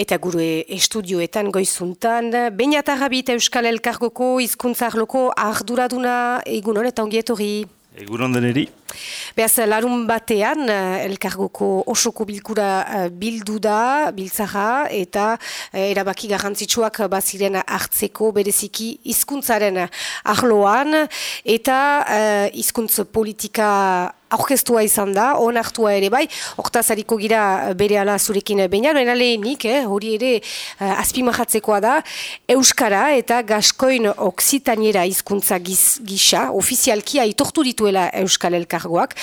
Eta gure estudioetan goizuntan, Beñatarrabit Euskal Elkargoko izkuntzarloko arduraduna egun honetan ongietorri. Egun onden eri. Beaz, larun batean, elkargoko osoko bilkura eh, bildu da, biltzara, eta eh, erabaki garrantzitsuak baziren hartzeko bereziki hizkuntzaren arloan, eta hizkuntz politika aurkeztua izan da, onartua ere bai, hortaz hariko gira bere ala zurekin baina, baina lehenik, eh, hori ere uh, azpimahatzekoa da, Euskara eta Gaskoin Oksitaniera hizkuntza gisa, ofizialki aitortu dituela Euskal Elkargoak,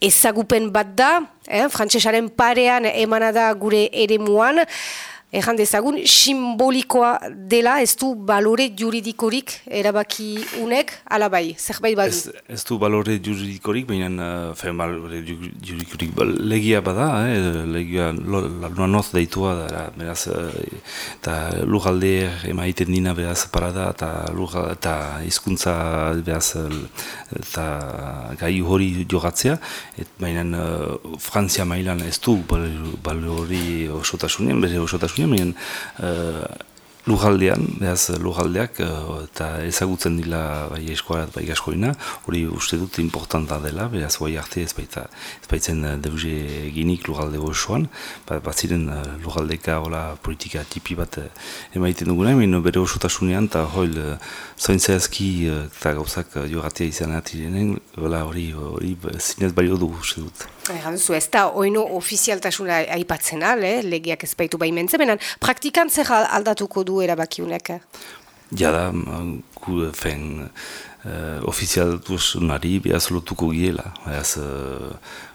ezagupen bat da, eh, frantsesaren parean emanada gure ere muan, Ejan dezagun, simbolikoa dela, ez du balore juridikorik erabaki unek, alabai, zerbait badu? Ez, ez du balore juridikorik, baina uh, balore juridikorik ba, legia bada, eh, legia luna noz deitua da, beraz, eta uh, lujalde emaiten dina beraz parada, eta lujalde, eta izkuntza beraz, eta gai hori jogatzea, et, baina uh, Frantzia mailan ez du balore osotasunen, bere osotasunen, baina uh, lujaldean, behaz lujaldeak uh, eta ezagutzen dila bai eskoarat bai gaskoina, hori uste dut importanta dela, behaz guai arte ez baita ez baitzen uh, deuze eginik lujalde osoan, ba, bat ziren uh, lujaldeka hola politika tipi bat uh, emaiten duguna, baina bere osotasunean eta hoil uh, zointzazki uh, eta gauzak uh, izan atirenen, hori hori zinez balio du uste dut. Erranzu, ez da, oino ofizialtasuna aipatzen al, eh? legiak ez baitu baimentze, benen praktikan zer aldatuko du erabakiunek? Ja da, gu, fen, uh, ofizialtasunari behaz lotuko giela, behaz, uh,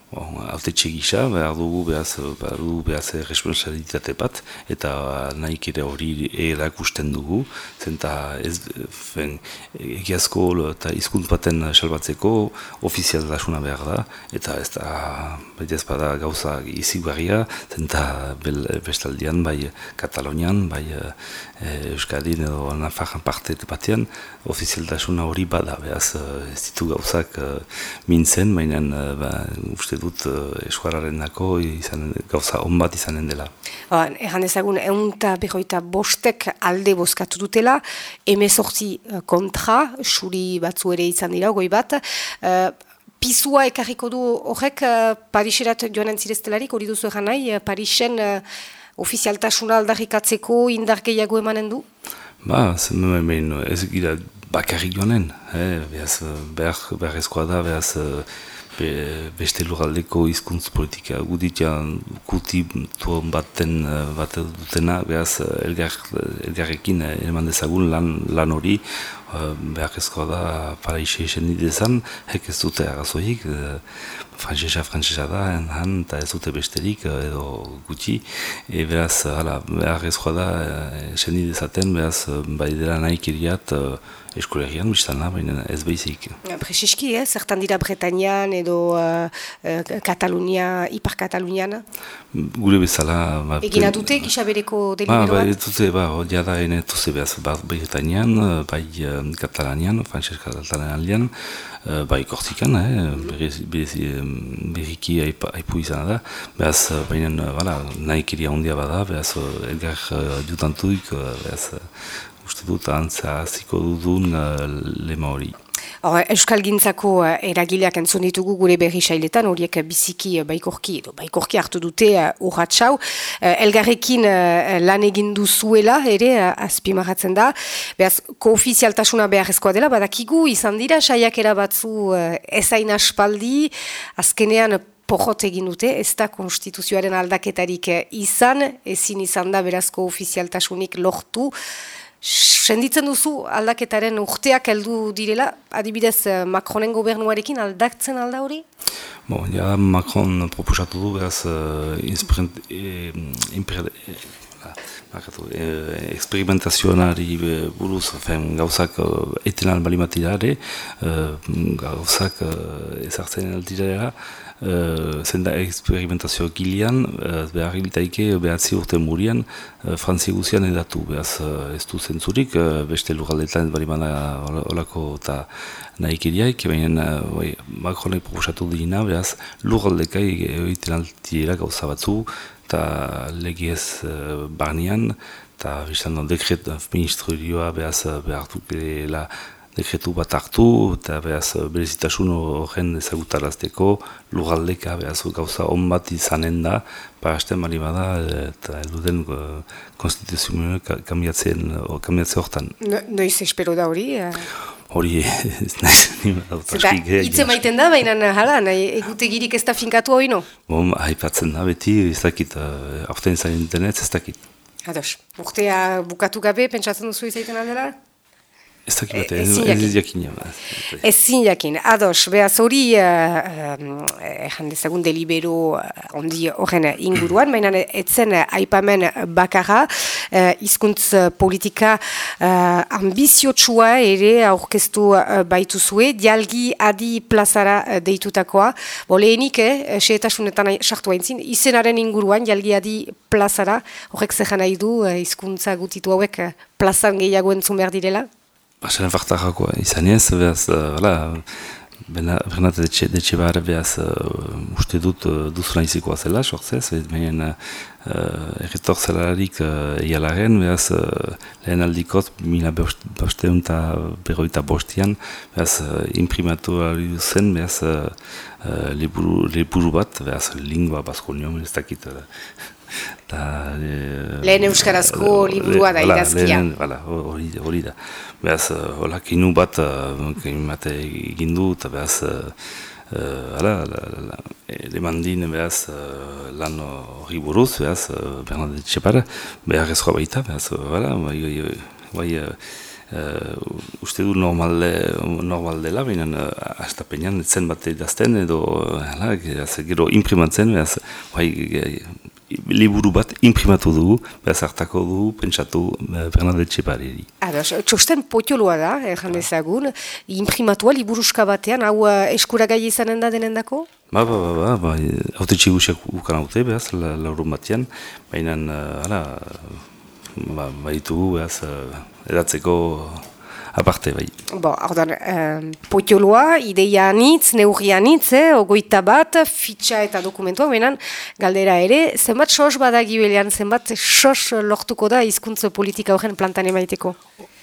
Bon, Aute txegisa, behar dugu behaz, behar dugu behaz responsabilitate bat, eta nahi ere hori erakusten dugu, zenta ez, fen, egiazko eta izkunt baten salbatzeko ofizial dasuna behar da, eta ez da, beti ez bada gauza izigarria, zenta bel, bestaldian, bai Katalonian, bai e, Euskadin edo Nafarran parte batean, ofizial dasuna hori bada, behaz ez ditu gauzak mintzen, baina ba, uste dut uh, eskuararen dako izan, gauza on bat izanen dela. Ba, Egan ezagun, egun eta bostek alde bozkatu dutela, emezortzi uh, kontra, suri batzu ere izan dira, goi bat, uh, Pizua ekarriko du horrek uh, Pariserat joan entzireztelarik, hori duzu egan nahi, uh, Parisen uh, ofizialtasuna aldarrikatzeko indar gehiago emanen du? Ba, ez gira bakarrik joanen, eh? behaz, behar, behar ezkoa da, behaz, be, beste lugaldeko hizkuntz politika guditian kuti baten bat dutena behaz elgar, elgarrekin eman dezagun lan, lan hori behar ezkoa da paraixe esen didezan hek ez dute agazoik frantzesa frantzesa da han eta ez dute besterik edo guti e, beraz hala, behar ezkoa da esen didezaten behaz bai dela nahi kiriat eskolegian, biztan da, baina ez behizik. Presiski, eh? zertan dira Bretañan edo uh, Katalunia, Ipar Katalunian? Gure bezala... Ba, Egin adute, gisabereko deliberoan? Ba, ba, dute, ba, odia da, ene tuze behaz, ba, Bretañan, bai Katalanian, Frances Katalanian, uh, bai Korsikan, eh? berriki haipu izan da, behaz, baina, bala, nahi kiria ondia bada, behaz, elgar uh, jutantuik, behaz, uste dut antza ziko dudun lema hori. Euskal Gintzako uh, eragileak entzun ditugu gure berri sailetan, horiek biziki uh, baikorki, edo baikorki hartu dute urratxau. Elgarrekin lan egin duzuela, ere, azpimarratzen da. Beaz, koofizialtasuna beharrezkoa dela, badakigu izan dira, saiak erabatzu uh, ezain aspaldi, azkenean porrot egin dute, ez da konstituzioaren aldaketarik izan, ezin izan da berazko ofizialtasunik lortu. Senditzen duzu aldaketaren urteak heldu direla, adibidez eh, Macronen gobernuarekin aldaktzen alda hori? Bon, ja, Macron proposatu du, beraz, uh, eh, eh, experimentazionari buruz fen, gauzak etenan balimatirare, gauzak ezartzen aldira uh, zenda experimentazio gilean, uh, behar hiltaike behatzi urte murian, uh, franzi guzian edatu, behaz uh, ez du zentzurik, uh, beste lugaldetan ez bari mana olako eta nahi baina uh, bai, Macronek proposatu dina, behaz lugaldekai egiten altiera gauza batzu, eta legiez uh, barnean, eta biztan dekret ministrioa behaz behartu la dekretu bat hartu, eta behaz berezitasun horren ezagutarazteko lugaldeka behaz gauza on bat izanen da, parasten mali bada, eta elduden uh, konstituzioa kamiatzen, kamiatzen hortan. No, noiz espero da hori? Hori ez nahi zen nima Itze maiten da, baina hala, nahi egutegirik ez da finkatu hori no? Bon, haipatzen da beti, ez dakit, uh, aurten zain internet, ez dakit. Ados, urtea bukatu gabe, pentsatzen duzu izaiten aldela? Ez dakit bat, ez ez jakin. Ez zin jakin, ados, behaz hori, ezan dezagun delibero ondi horren inguruan, baina etzen aipamen bakarra, hizkuntz politika ambiziotsua ere aurkeztu baitu zue, dialgi adi plazara deitutakoa, bo lehenik, eh, seetasunetan sartu haintzin, izenaren inguruan, dialgi adi plazara, horrek zehana nahi du, hizkuntza gutitu hauek plazan gehiago entzun behar direla? Basaren fartarako izan ez, behaz, hala, Bernat detxe behar behaz uste dut uh, duzula izikoa zela, sortzez, behien uh, erretor zelarik uh, ialaren, behaz uh, lehen aldikot, mila bosteun eta berroita bostian, behaz uh, imprimatu zen, behaz uh, liburu bat, behaz lingua baskonio, ez dakit, Da, e, lehen euskarazko e, liburua da idazkia. Hori hori da. Beaz, hola, kinu bat, mate egin du, eta beaz, hala, demandin, beaz, lan hori buruz, beaz, Bernadette Txepara, behar ezkoa baita, beaz, hala, bai, bai, bai uh, uste du normal, normal dela, baina uh, astapenean zen bat idazten, edo, hala, gero imprimatzen, beaz, bai, liburu bat imprimatu dugu, behaz hartako dugu, pentsatu eh, Bernadette Txepari. Ados, txosten potioloa da, erran dezagun, imprimatua liburuska batean, hau uh, eskuragai izanen da denendako? Ba, ba, ba, ba, ba, haute txigusiak ukan haute, behaz, laurun batean, baina, uh, ala, ba, baitugu, behaz, edatzeko aparte bai. Bo, ordan, um, potioloa, ideia anitz, neurri anitz, eh, ogoita bat, fitxa eta dokumentua, benen, galdera ere, zenbat sos badagi belean, zenbat sos lortuko da hizkuntza politika horren plantan emaiteko?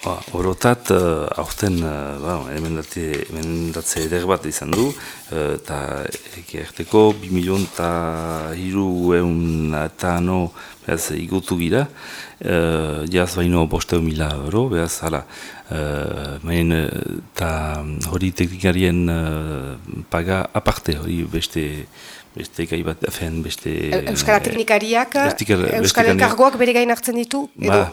Ba, orotat, uh, aurten, uh, ba, emendatze eder bat izan du, eta uh, ekerteko, bi milion eta hiru eun eta no, behaz, igutu gira, uh, jaz baino bosteu mila euro, behaz, hala, uh, main, eta hori teknikarien uh, paga aparte, hori beste, beste gai bat, afen, beste... Euskara teknikariak, Euskara elkargoak bere gain hartzen ditu? Ba,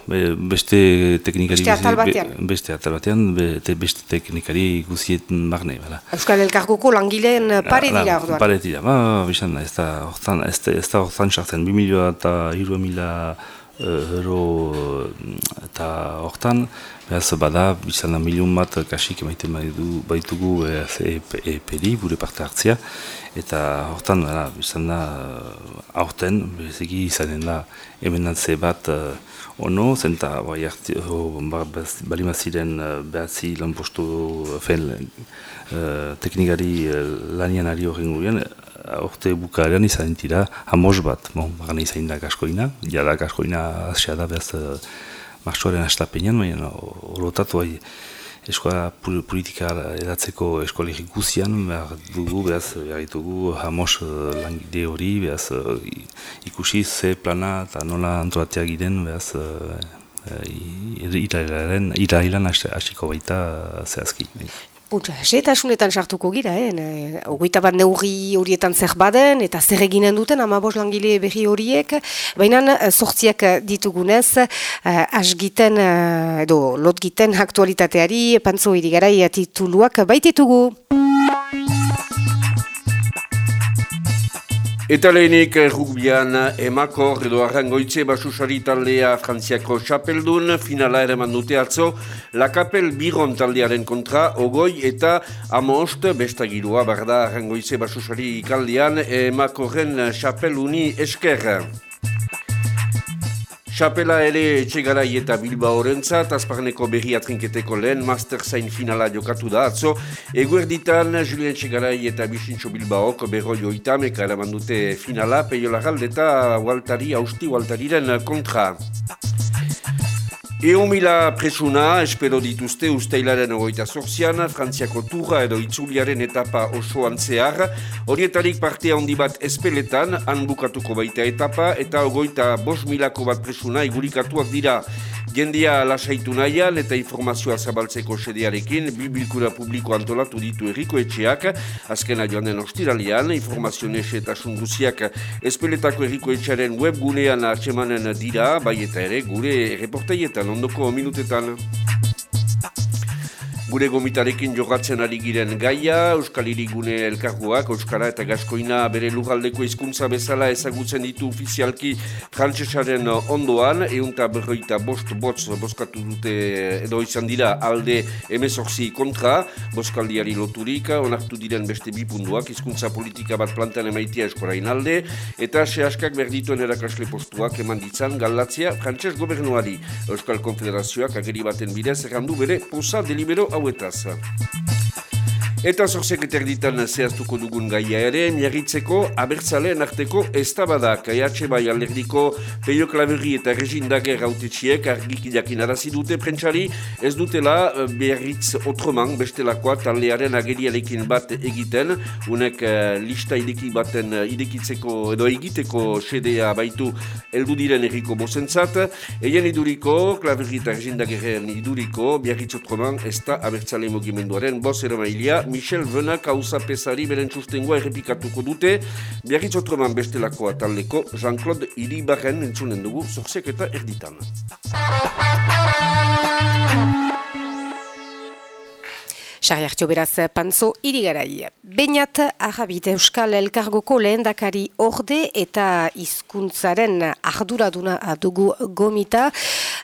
beste teknikari... Beste atal batean? Beste atal batean, beste teknikari guzieten marne, bala. Euskara elkargoko langileen pare dira, orduan? Pare dira, ba, bizan ez da hortan, ez da hortan sartzen, bi milioa eta hiru mila uh, euro eta hortan, behaz bada, bizan da milion bat kasik emaiten baitugu e-peri, gure parte hartzia, eta hortan da, bizan da, aurten, bezeki izanen da, emendatze bat uh, ono, zenta, bai, ba, bali maziren uh, behatzi lan postu, fen, uh, teknikari uh, lanian ari horren gurien, Horte bukarean izan dira hamos bat, bon, bagana izan da kaskoina, jada kaskoina asia da behaz uh, marxoaren astapenean, baina horotatu bai, eskola politika edatzeko eskolegi guzian, behar dugu, behaz, behar ditugu, hamos uh, langide hori, behaz, uh, ikusi ze plana eta nola antolatea giren, behaz, uh, irailaren, irailan hasiko baita zehazki. Puntza, setasunetan sartuko gira, eh? ogoita bat neurri horietan zer baden, eta zer eginen duten, amabos langile berri horiek, baina sortziak ditugunez, eh, asgiten, eh, edo lotgiten aktualitateari, pantzo irigarai tituluak baititugu. Eta lehenik rugbian emakor edo arrangoitze basusari taldea frantziako xapeldun finala ere mandute atzo la kapel biron taldearen kontra ogoi eta amost bestagirua barda arrangoitze basusari kaldean emakorren xapeluni esker. Txapela ere etxegarai eta Bilba horrentzat, azparneko berri atrinketeko lehen Master Zain finala jokatu da atzo. Eguerditan, Julien Txegarai eta Bixintxo Bilbaok berroi oitamek eraman dute finala, peio lagalde eta Waltari, Austi Waltariren kontra. Eo mila presuna, espero dituzte usteilaren ogoita zorzian, Frantziako turra edo itzuliaren etapa osoan zehar, horietarik partea handi bat espeletan, han bukatuko baita etapa, eta ogoita bos milako bat presuna igurikatuak dira. Jendia lasaitu nahian eta informazioa zabaltzeko sedearekin, bilbilkura publiko antolatu ditu erriko etxeak, azkena joan den ostiralian, informazio nese eta sunguziak espeletako erriko etxearen webgunean atxemanen dira, bai eta ere gure reportaietan um dopo minuto e Gure gomitarekin jogatzen ari giren gaia, Euskal Irigune elkarguak, Euskara eta Gaskoina bere lugaldeko hizkuntza bezala ezagutzen ditu ofizialki frantsesaren ondoan, eunta berroita bost botz boskatu dute edo izan dira alde emezorzi kontra, boskaldiari loturik, onartu diren beste bipunduak, hizkuntza politika bat plantan emaitia eskorain alde, eta sehaskak berdituen erakasle postuak eman ditzan galatzia frantses gobernuari. Euskal Konfederazioak ageri baten bidez errandu bere posa delibero hau with us. Eta zorzek eterditan zehaztuko dugun gaia ere, miarritzeko abertzaleen arteko ez tabadak. Aiatxe bai alderdiko peio klaverri eta regindager autetxiek argik jakin arazi dute prentsari, ez dutela eh, beharritz otroman bestelakoa taldearen agerialekin bat egiten, unek uh, lista ideki baten uh, idekitzeko edo egiteko sedea baitu eldu diren erriko bozentzat, eien iduriko, klaverri eta regindageren iduriko, beharritz otroman ez da abertzale mogimenduaren bos eramailea, Michel Venak hauza pesari beren sustengoa errepikatuko dute, biarritz otroman bestelakoa taldeko Jean-Claude Iribarren entzunen dugu, zorzek eta erditan. Sarri hartio beraz, pantzo irigarai. Beinat arrabit Euskal Elkargoko lehendakari orde eta hizkuntzaren arduraduna dugu gomita.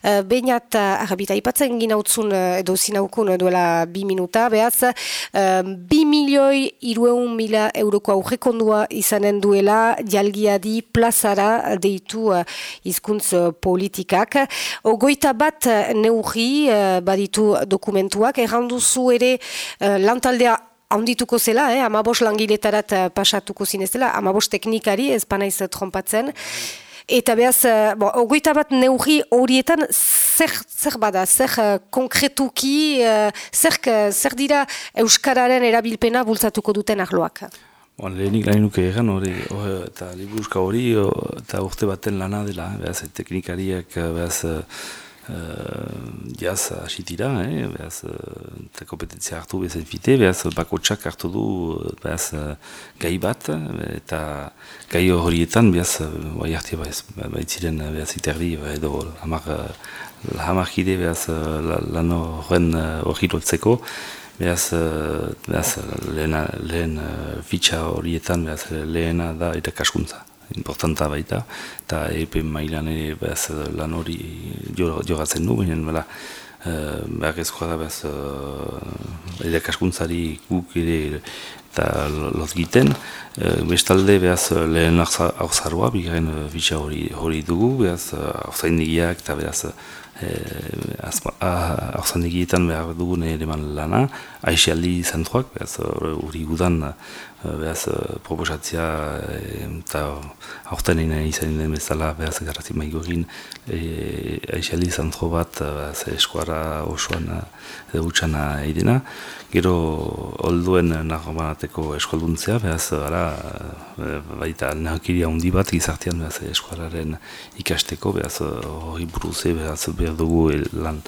Eh, Beinat arrabita ipatzen ginautzun edo zinaukun duela bi minuta, behaz, eh, bi milioi irueun mila euroko aurrekondua izanen duela jalgiadi plazara deitu eh, hizkuntz politikak. Ogoita bat neurri baditu dokumentuak, erranduzu ere lantaldea handituko zela, eh, amabos langiletarat uh, pasatuko zinezela, amabos teknikari ez panaiz trompatzen. Eta behaz, bo, ogoita bat neuri horietan zer, zer bada, zer konkretuki, uh, zer, zer dira Euskararen erabilpena bultzatuko duten arloak? Bon, lehenik lan nuke egan hori, eta liburuzka hori, eta urte baten lana dela, behaz, teknikariak, behaz, uh, jaz asitira, eh? behaz, uh, kompetentzia hartu bezen fite, behaz, bakotsak hartu du behaz, uh, gai bat, eta gai horietan, behaz, bai hartia behaz, baitziren behaz iterdi, edo hamar, hamar kide behaz, lan horren hori lotzeko, Beaz, beaz lehen, lehen fitxa horietan, beaz, lehena da eta kaskuntza importanta baita, eta EPE mailan ere behaz lan hori jogatzen du, baina bela, e, behar ezkoa da behaz e, kaskuntzari guk ere eta lot giten. E, bestalde behaz lehen auzarua, bigaren bitxa hori, hori dugu, behaz auzaindigiak eta behaz Arzan egietan behar dugun ere lana, aixialdi zentroak, behaz hori gudan behaz proposatzia eta aurten egin izan den bezala behaz garrazi maigo egin aixialdi zentro bat behaz eskuara osoan edo utxana edena. Gero olduen nago banateko eskualduntzea, behaz ara, baita nahakiria handi bat gizartean behaz eskuararen ikasteko, behaz hori buruze behaz behar dugu lan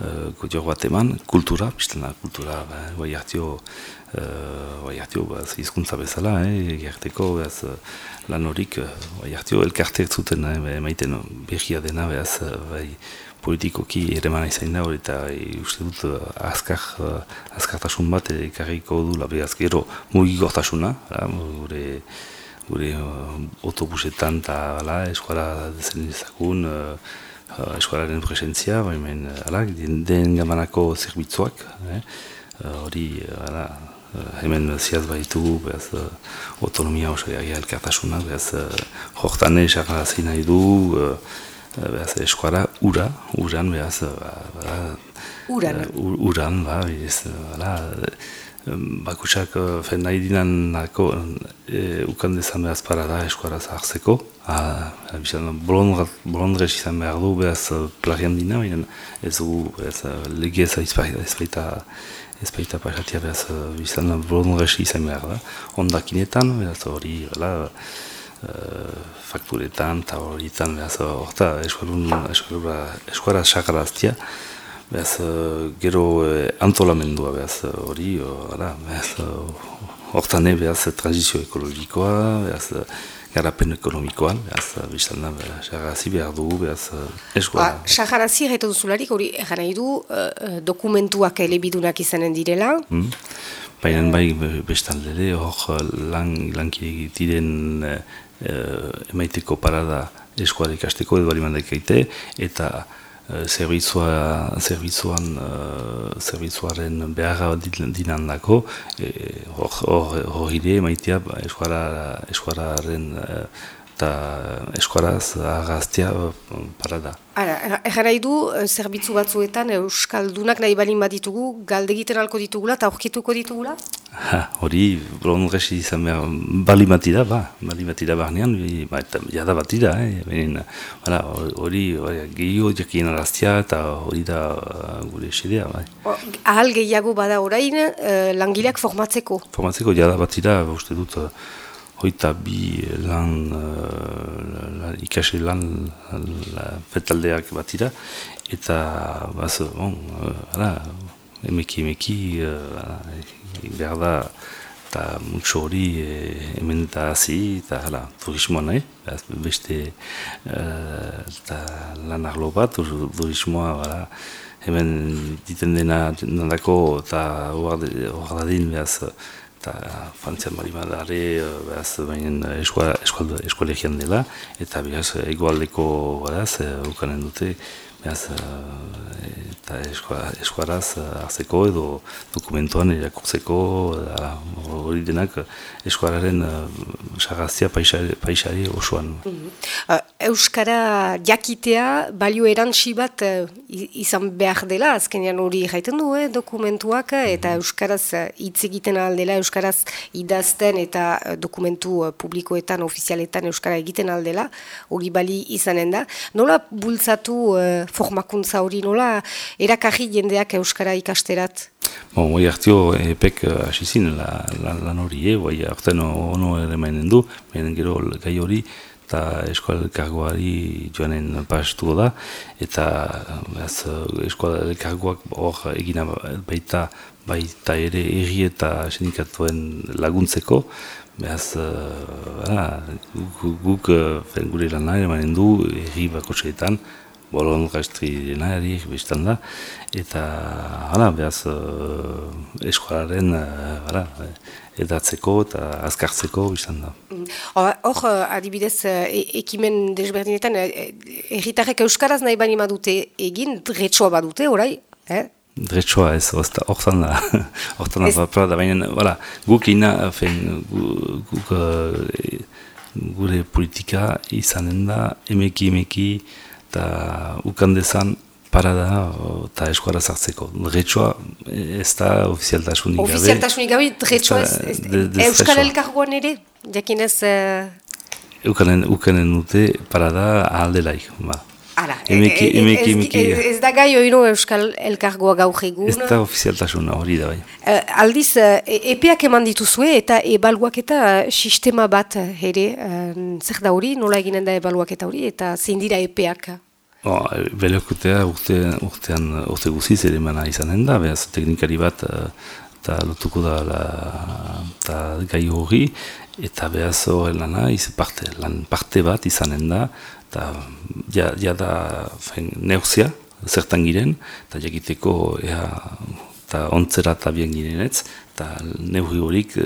uh, bat eman, kultura, biztena kultura, bai hartio, bai hartio, izkuntza bezala, eh, gerteko, behaz, lan horik, bai hartio, elkarte zuten, eh, maiten behia dena, behaz, bai, politikoki ere izan da hori eta e, uste dut azkar, azkartasun bat ekarriko du labe azkero mugigortasuna, gure, gure autobusetan eta eskuara zen ezakun, uh, eskualaren presentzia, baimen, ala, den, den gamanako zerbitzuak, eh? hori, ala, hemen ziaz baitu, behaz, uh, autonomia oso elkartasuna, behaz, uh, jortane, nahi du, uh, behaz, eskuara ura, uran, behaz, ba, ba, Uran. Uh, uran, ba, ez, bala, bakusak fen nahi dinan nako, e, ukan dezan behaz para da eskuaraz hartzeko. Bolondrez izan behar du behaz plagian dina, baina ez du behaz lege ez baita ez baita pasatia behaz bizan bolondrez izan behar da. Ondakinetan, behaz hori, bala, fakturetan eta hori izan behaz horta eskuara sakaraztia. Beaz, gero eh, antolamendua beaz hori, hala, beaz, hortan beaz transizio ekologikoa, beaz, garapen ekonomikoan, beaz, biztan da, xagarazi behar dugu, beaz, eskoa. Ba, xagarazi erretu duzularik, hori, egan nahi du, uh, dokumentuak elebidunak izanen direla? Hmm. Baina bai bestan dere, hor lan, lankide diren emaiteko parada eskoa ikasteko edo bali mandek eta Eh, zerbitzua, zerbitzuan, uh, zerbitzuaren beharra dinan dako, eh, hor ide maitea eskuararen eta eskuaraz agaztea para da. Ara, egan nahi du, zerbitzu batzuetan Euskaldunak nahi balin bat ditugu, galde egiten alko ditugula eta aurkituko ditugula? Hori, blondresi izan behar, bali batira, ba, bali batira barnean, ba, eta jada batira, eh, hori, gehiago jakien araztia eta hori da uh, gure esidea, bai. Ahal gehiago bada orain, uh, langileak formatzeko? Formatzeko jada batira, uste dut, uh, hoita bi lan, uh, ikasi lan fetaldeak batira, eta, baz, bon, uh, emeki, emeki, uh, behar da eta mutxo hori hemen eta hazi eta hala, turismoa nahi, beste eta lan arlo bat, turismoa bara, hemen diten dena nandako eta hor dadin behaz eta frantzian bali madare behaz baina eskualegian dela. Eta behaz egoaldeko behaz ukanen dute behaz eta eskuaraz hartzeko edo dokumentuan irakurtzeko hori denak eskuararen sagaztia paisari osoan. Mhm. Euskara jakitea balio erantzi bat izan behar dela, azkenean hori jaiten du, eh, dokumentuak, eta mhm. Euskaraz hitz egiten aldela, Euskaraz idazten eta dokumentu publikoetan, ofizialetan Euskara egiten aldela, hori bali izanen da. Nola bultzatu formakuntza hori, nola erakarri jendeak Euskara ikasterat? Bon, oi hartio epek eh, asizin lan hori, eh? oi hartzen ono ere mainen du, mainen gero gai hori, eta eskual elkargoari joanen pastu da, eta behaz, eskual elkargoak hor egina baita, baita ere erri eta sindikatuen laguntzeko, behaz, uh, guk, guk uh, gure lan nahi emanen du erri bako bolon gaztri dena erik biztan da, eta hala, behaz uh, eskolaren uh, edatzeko eta azkartzeko biztan da. Hor, adibidez, e ekimen desberdinetan, erritarrek euskaraz nahi bani badute egin, dretsoa badute, orai? Eh? Dretsoa ez, hortan da, hortan da, da, baina, guk ina, fein, guk, gure politika izanen da, emeki, emeki, eta ukandezan parada eta eskuara zartzeko. Dretsua ez da ofizialtasunik gabe. Ofizialtasunik gabe, dretsua ez, Euskal Elkargoan ere, jakinez... Uh... Ukanen, ukanen dute parada ahaldelaik, ba. Ara, emeki, e, e, emeki, emeki. Ez, ez da gai oiro Euskal Elkargoa gaur egun. Ez da ofizialtasuna hori da bai. Uh, aldiz, uh, epeak eman dituzue eta ebaluak eta sistema bat ere, uh, zer da hori, nola eginen da ebaluak eta hori, eta zein dira epeak? Oh, Beleokutea urte, urtean urte guziz ere mana izanen da, behaz teknikari bat eta lotuko da la, gai hori, eta behaz horren lana, parte, lan parte bat izanen da, eta ja, ja da neuzia, zertan giren, eta jakiteko ea, eta ontzera eta bien girenetz, eta neuri horik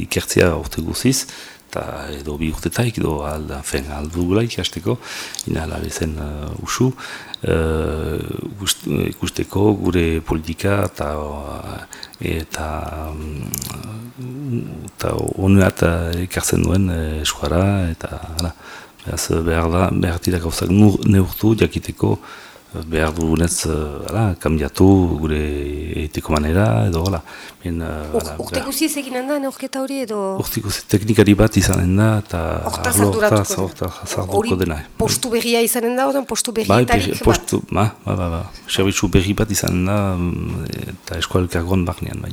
ikertzea orte guziz, eta edo bi urtetaik, edo alda, fen, aldugula ikasteko, ina alabezen uh, usu, uh, ikusteko gure politika eta eta eta onuat ikartzen duen eskuara, eta hala, Beraz, behar da, behar dira gauzak neurtu, jakiteko, behar dugunez, uh, kambiatu gure egiteko manera, edo, hala. Urte guzi ez egin da, neurketa hori, edo? Urte guzi teknikari bat izanen da, eta zarduratuko dena. Postu berria izanen da, oden postu berrietarik bat? Postu, ba, ba, ba, ba. Servitzu berri bat izanen da, eta eskualkagon baknean, bai.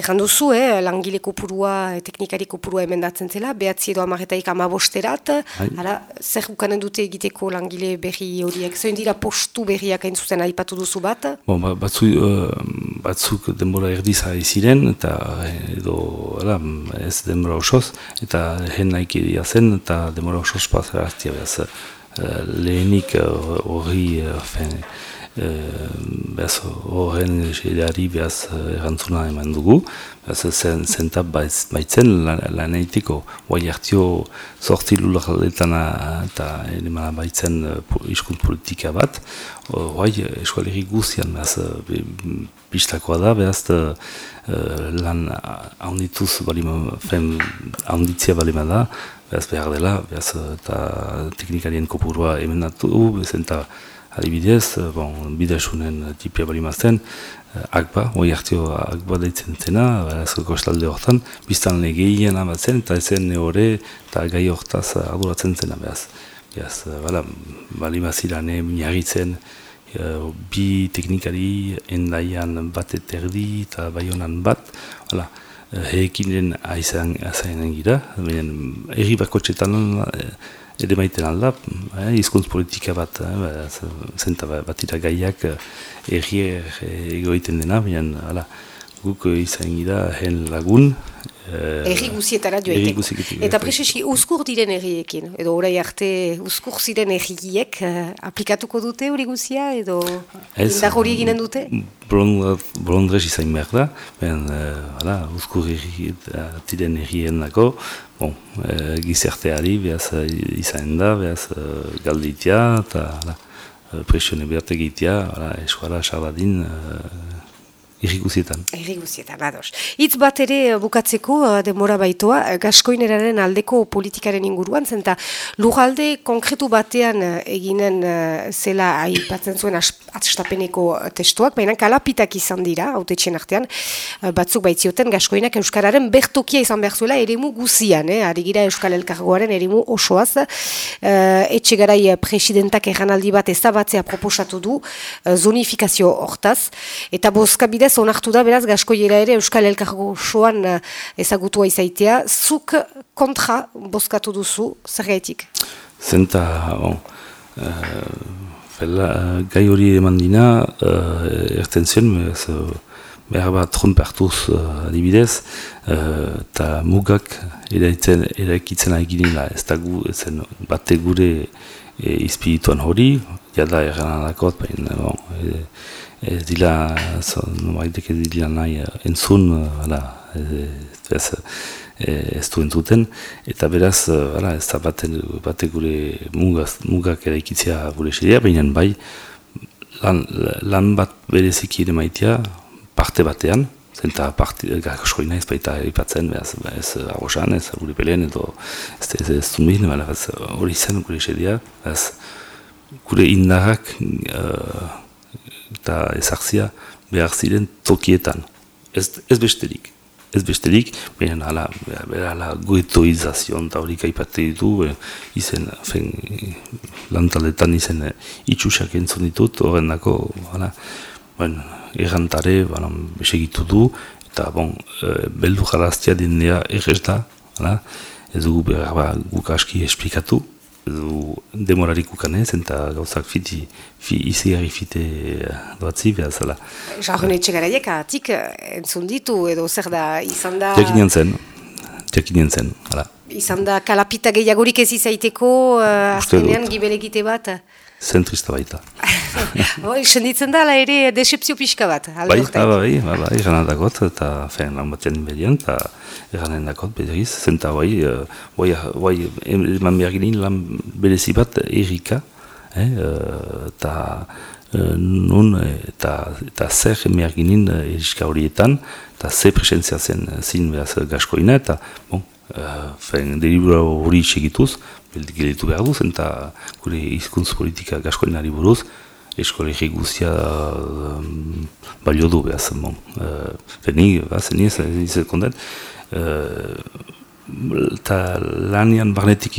Ejan duzu, eh, langile kopurua, teknikari kopurua emendatzen zela, behatzi edo amaretaik amabosterat, bai. zer ukanen dute egiteko langile berri horiek? Zoin dira postu berriak hain zuzen aipatu duzu bat? Bon, ba, batzu, uh, batzuk denbora erdiza ziren eta edo ala, ez denbora osoz, eta hen naik zen, eta denbora osoz pazera hartia behaz. Uh, lehenik hori uh, behaz horren jedeari behaz erantzuna eman dugu, behaz zen, zenta baitzen lan egiteko, guai hartio sortzi lulakaletan eta ere baitzen uh, politika bat, guai eskualeri guzian behaz pistakoa da, behaz lan handituz balima, fen handitzia balima da, behaz behar dela, behaz eta teknikarien kopurua emendatu, zenta Adibidez, eh, bon, bidasunen tipia bali mazten, eh, akba, oi hartio akba daitzen zena, berazko kostalde horretan, biztan legeian amatzen, eta ezen neore eta gai horretaz aduratzen zena, behaz. Beraz, eh, bala, bali mazirane, miagitzen, bi teknikari endaian bat eterdi eta baionan bat, bala, heekin den aizan gira, erri bako txetan, ere maiten alda, eh, izkuntz politika bat, eh, zenta bat ira gaiak eh, errier eh, egoiten dena, baina guk izan gira hen lagun, erri guzietara joaitek. Eta preseski, uzkur diren erriekin? Edo orai arte uzkur ziren erriek uh, aplikatuko dute hori guzia? Edo indar hori eginen dute? Bolondrez izan behar da. Ben, uh, uzkur erri diren errien dako. Bon, uh, gizarteari behaz uh, izan da, behaz uh, galditia eta uh, presione behar egitea, eskuala xabadin Irriguzietan. Irriguzietan, ados. Itz bat ere eh, bukatzeko uh, demora baitoa, uh, gaskoineraren aldeko politikaren inguruan, zenta lujalde konkretu batean eginen zela aipatzen zuen atstapeneko testuak, baina kalapitak izan dira, haute artean, batzuk baitzioten gaskoinak Euskararen bertokia izan behar zuela eremu guzian, eh? ari gira Euskal Elkargoaren eremu osoaz, uh, etxe garai presidentak erranaldi bat ezabatzea proposatu du zonifikazio hortaz, eta boska ez onartu da, beraz, gaskoiera ere Euskal Elkargo soan uh, ezagutua izaitea, zuk kontra bozkatu duzu, zer gaitik? Zenta, bon, uh, gai hori eman dina, uh, erten zion, behar bat trompertuz uh, adibidez, eta uh, mugak eraikitzen egin ez da gu, zen bate gure e, izpirituan hori, jada erran alakot, baina, bon, ez dila, nomaitek ez dila nahi eh, entzun, hala, eh, ez, eh, ez du entzuten, eta beraz, hala, ez da bate, bate gure mugaz, mugak eraikitzea gure xeria, baina bai, lan, lan bat bereziki ere maitea, parte batean, zenta parte, gaskoina ez baita eripatzen, beraz, ez arrosan, ez gure pelen, edo ez ez ez zumbi, hori zen gure xeria, beraz, gure indarrak, eta ezartzia behar ziren tokietan. Ez, ez besterik. Ez besterik, baina ala, ala goetoizazion eta horik aipate ditu, e, izen, fen, lantaletan izen e, itxusak entzun ditut, horren dako, ala, ben, errantare, balan, besegitu du, eta bon, e, beldu jaraztia dindea errez da, ala, ez dugu behar ba, guk aski esplikatu, edo demorarik ukanez, eta gauzak fiti, fi, izi gari fite eh, doatzi behar zela. Jarro netxe gara atik eh, entzun ditu, edo zer da, izan da... Jakin zen, jakin zen, hala. Izan da kalapita gehiagorik ez izaiteko, uh, azkenean gibelegite bat? Zentrista baita. Bai, senditzen da, ere, decepzio pixka bat. Bai, bai, bai, bai, bai, egan dakot, eta fen lan batean bedian, eta egan dakot, bederiz, zenta bai, bai, bai, eman behar ginen lan berezi bat erika, eh, eta nun, eta, eta zer behar ginen eriska horietan, eta ze presentzia zen zin behaz gaskoina, eta, bon, fen, delibura hori segituz, gelitu behar duz, eta gure hizkuntz politika gaskoinari buruz, eskolegi guztia um, balio du behaz, bon. Uh, Feni, bazen ez, ez konten, eta lanian barnetik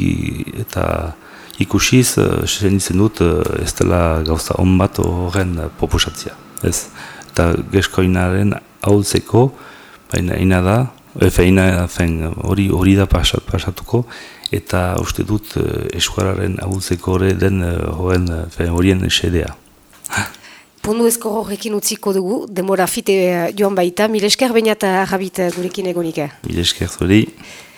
eta ikusiz, esen izan dut, ez dela gauza on bat horren proposatzia. Ez, eta geskoinaren hautzeko, baina ina da, efe ina hori hori da pasat, pasatuko, eta uste dut eskuararen hautzeko hori den horien esedea. Pundu ezko horrekin utziko dugu, demora fite joan baita, mil esker baina eta gurekin egonik. Mil esker zuri.